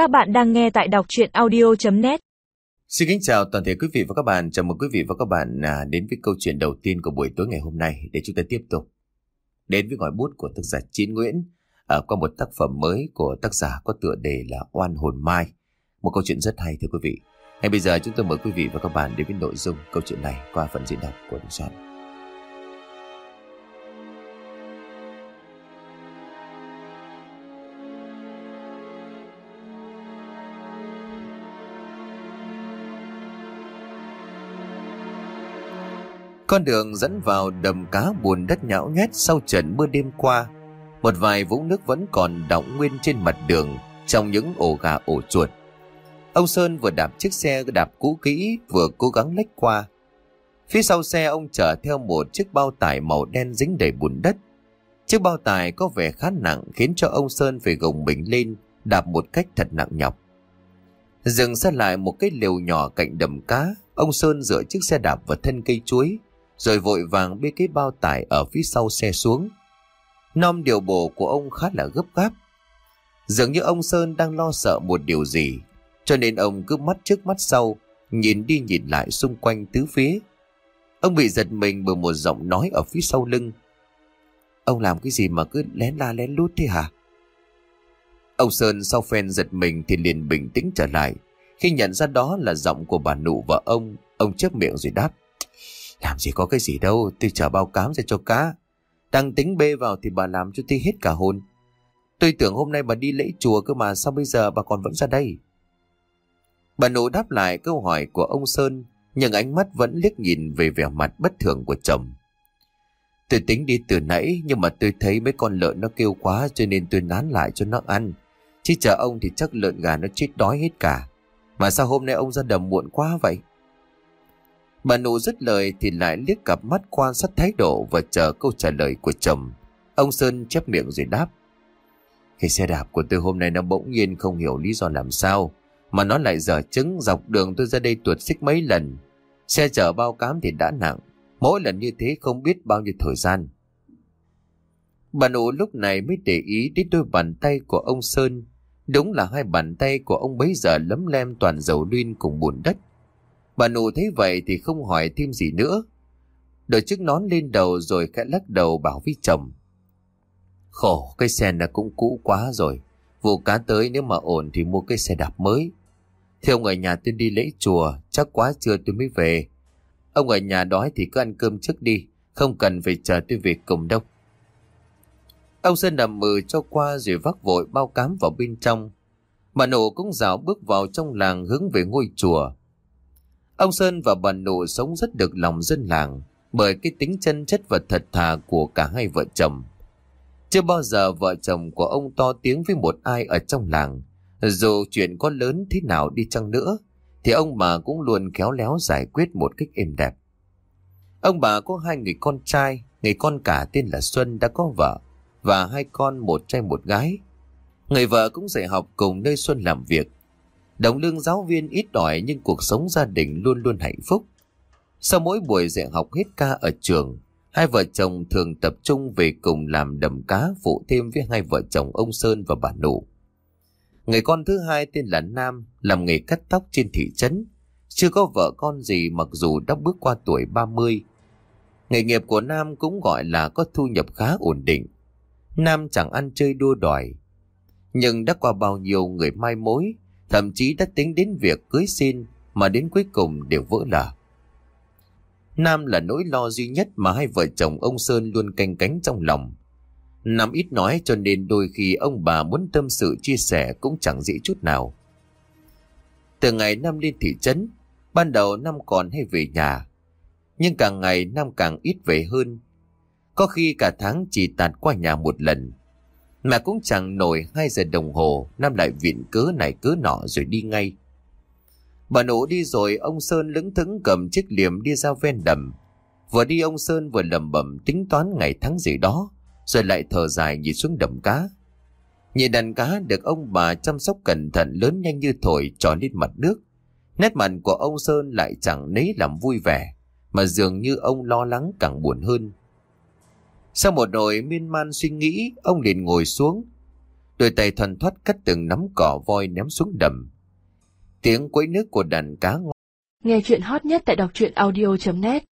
Các bạn đang nghe tại đọc chuyện audio.net Xin kính chào toàn thể quý vị và các bạn. Chào mừng quý vị và các bạn à, đến với câu chuyện đầu tiên của buổi tối ngày hôm nay để chúng ta tiếp tục đến với ngòi bút của tác giả Chiến Nguyễn à, qua một tác phẩm mới của tác giả có tựa đề là Oan Hồn Mai. Một câu chuyện rất hay thưa quý vị. Ngay bây giờ chúng tôi mời quý vị và các bạn đến với nội dung câu chuyện này qua phần diễn đọc của Đình Soạn. Con đường dẫn vào đầm cá buồn đất nhão nhét sau trận mưa đêm qua. Một vài vũng nước vẫn còn đọng nguyên trên mặt đường trong những ổ gà ổ chuột. Ông Sơn vừa đạp chiếc xe đạp cũ kỹ vừa cố gắng lách qua. Phía sau xe ông chở theo một chiếc bao tải màu đen dính đầy bùn đất. Chiếc bao tải có vẻ khá nặng khiến cho ông Sơn phải gồng mình lên đạp một cách thật nặng nhọc. Dừng xe lại một cái lều nhỏ cạnh đầm cá, ông Sơn dựa chiếc xe đạp vào thân cây chuối, rồi vội vàng bê cái bao tải ở phía sau xe xuống. Nom điều bộ của ông khá là gấp gáp. Dường như ông Sơn đang lo sợ một điều gì, cho nên ông cứ mắt trước mắt sau, nhìn đi nhìn lại xung quanh tứ phía. Ông bị giật mình bởi một giọng nói ở phía sau lưng. Ông làm cái gì mà cứ lén la lén lút thế hả? Ông Sơn sau phen giật mình thì liền bình tĩnh trở lại. Khi nhận ra đó là giọng của bà nụ và ông, ông chớp miệng rồi đáp. Làm gì có cái gì đâu, tôi chờ bao cám ra cho cá. Đang tính bê vào thì bà làm cho tôi hết cả hồn. Tôi tưởng hôm nay bà đi lễ chùa cơ mà sao bây giờ bà còn vẫn ra đây? Bà nụ đáp lại câu hỏi của ông Sơn, nhưng ánh mắt vẫn liếc nhìn về vẻ mặt bất thường của chồng. Tôi tính đi từ nãy nhưng mà tôi thấy mấy con lợn nó kêu quá cho nên tôi nán lại cho nó ăn. Chứ chờ ông thì chắc lợn gà nó chết đói hết cả. Mà sao hôm nay ông ra đầm muộn quá vậy? Bà nụ dứt lời thì lại liếc cặp mắt quan sát thái độ và chờ câu trả lời của chồng. Ông Sơn chép miệng rồi đáp. Cái xe đạp của tôi hôm nay nó bỗng nhiên không hiểu lý do làm sao. Mà nó lại dở trứng dọc đường tôi ra đây tuột xích mấy lần. Xe chở bao cám thì đã nặng. Mỗi lần như thế không biết bao nhiêu thời gian. Bà nụ lúc này mới để ý đến đôi bàn tay của ông Sơn. Đúng là hai bàn tay của ông bấy giờ lấm lem toàn dầu luyên cùng bùn đất. Bà nụ thấy vậy thì không hỏi thêm gì nữa. Đội chiếc nón lên đầu rồi khẽ lắc đầu bảo với chồng. Khổ, cái xe này cũng cũ quá rồi. Vụ cá tới nếu mà ổn thì mua cái xe đạp mới. Thì ông ở nhà tôi đi lễ chùa, chắc quá trưa tôi mới về. Ông ở nhà đói thì cứ ăn cơm trước đi, không cần phải chờ tôi về cùng đâu. Ông Sơn nằm mừ cho qua rồi vác vội bao cám vào bên trong. Bà nổ cũng dạo bước vào trong làng hướng về ngôi chùa. Ông Sơn và bà nụ sống rất được lòng dân làng bởi cái tính chân chất và thật thà của cả hai vợ chồng. Chưa bao giờ vợ chồng của ông to tiếng với một ai ở trong làng. Dù chuyện có lớn thế nào đi chăng nữa, thì ông bà cũng luôn khéo léo giải quyết một cách êm đẹp. Ông bà có hai người con trai, người con cả tên là Xuân đã có vợ, và hai con một trai một gái. Người vợ cũng dạy học cùng nơi Xuân làm việc. Đồng lương giáo viên ít đòi nhưng cuộc sống gia đình luôn luôn hạnh phúc. Sau mỗi buổi dạy học hết ca ở trường, hai vợ chồng thường tập trung về cùng làm đầm cá phụ thêm với hai vợ chồng ông Sơn và bà Nụ. Người con thứ hai tên là Nam, làm nghề cắt tóc trên thị trấn. Chưa có vợ con gì mặc dù đã bước qua tuổi 30. Nghề nghiệp của Nam cũng gọi là có thu nhập khá ổn định. Nam chẳng ăn chơi đua đòi. Nhưng đã qua bao nhiêu người mai mối, thậm chí đã tính đến việc cưới xin mà đến cuối cùng đều vỡ lở. Nam là nỗi lo duy nhất mà hai vợ chồng ông Sơn luôn canh cánh trong lòng. Nam ít nói cho nên đôi khi ông bà muốn tâm sự chia sẻ cũng chẳng dễ chút nào. Từ ngày Nam lên thị trấn, ban đầu Nam còn hay về nhà. Nhưng càng ngày Nam càng ít về hơn. Có khi cả tháng chỉ tạt qua nhà một lần. Mà cũng chẳng nổi hai giờ đồng hồ, Nam lại viện cớ này cớ nọ rồi đi ngay. Bà nổ đi rồi, ông Sơn lững thững cầm chiếc liềm đi ra ven đầm. Vừa đi ông Sơn vừa lầm bẩm tính toán ngày tháng gì đó, rồi lại thở dài nhìn xuống đầm cá. Nhìn đàn cá được ông bà chăm sóc cẩn thận lớn nhanh như thổi tròn lên mặt nước. Nét mặt của ông Sơn lại chẳng nấy làm vui vẻ, mà dường như ông lo lắng càng buồn hơn. Sau một hồi miên man suy nghĩ, ông liền ngồi xuống. đôi tay thuần thoát cắt từng nắm cỏ voi ném xuống đầm. Tiếng quấy nước của đàn cá Nghe chuyện hot nhất tại đọc truyện audio.net